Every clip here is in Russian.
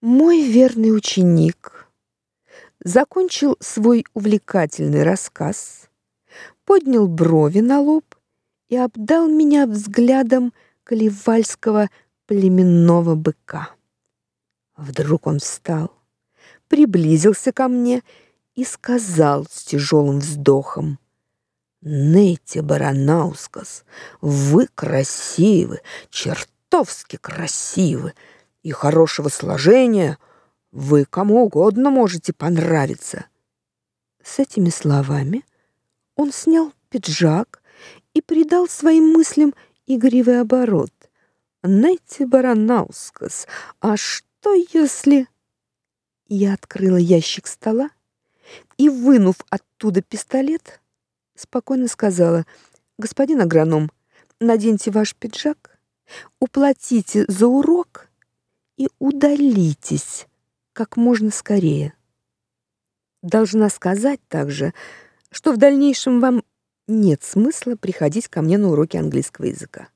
Мой верный ученик закончил свой увлекательный рассказ, поднял брови на лоб и обдал меня взглядом калевальского племенного быка. Вдруг он встал, приблизился ко мне и сказал с тяжелым вздохом: "Нете Баранаускас, вы красивы, чертовски красивы и хорошего сложения, вы кому угодно можете понравиться". С этими словами он снял пиджак и придал своим мыслям игривый оборот. Нете Баранаускас, а что если Я открыла ящик стола и, вынув оттуда пистолет, спокойно сказала: "Господин агроном, наденьте ваш пиджак, уплатите за урок и удалитесь как можно скорее. Должна сказать также, что в дальнейшем вам нет смысла приходить ко мне на уроки английского языка".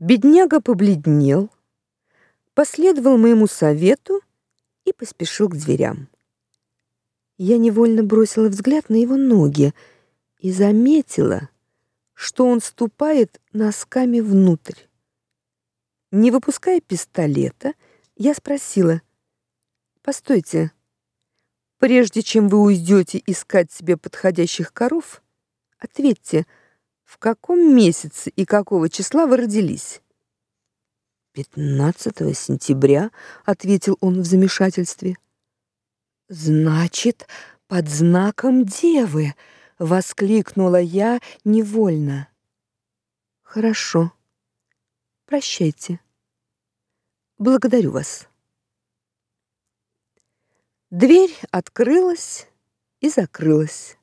Бедняга побледнел, последовал моему совету и поспешил к дверям. Я невольно бросила взгляд на его ноги и заметила, что он ступает носками внутрь. Не выпуская пистолета, я спросила: "Постойте, прежде чем вы уйдете искать себе подходящих коров, ответьте, в каком месяце и какого числа вы родились?" «Пятнадцатого сентября», — ответил он в замешательстве. «Значит, под знаком Девы!» — воскликнула я невольно. «Хорошо. Прощайте. Благодарю вас». Дверь открылась и закрылась.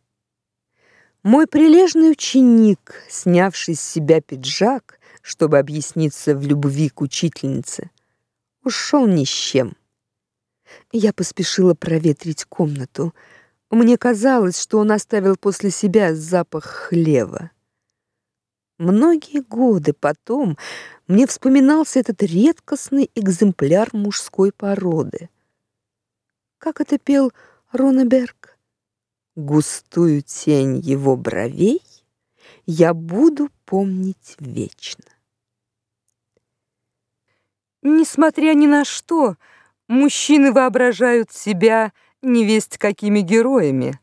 Мой прилежный ученик, снявший с себя пиджак, чтобы объясниться в любви к учительнице, ушел ни с чем. Я поспешила проветрить комнату. Мне казалось, что он оставил после себя запах хлева. Многие годы потом мне вспоминался этот редкостный экземпляр мужской породы. Как это пел Ронеберг? Густую тень его бровей я буду помнить вечно. Несмотря ни на что, мужчины воображают себя невесть какими героями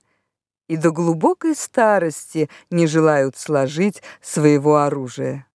и до глубокой старости не желают сложить своего оружия.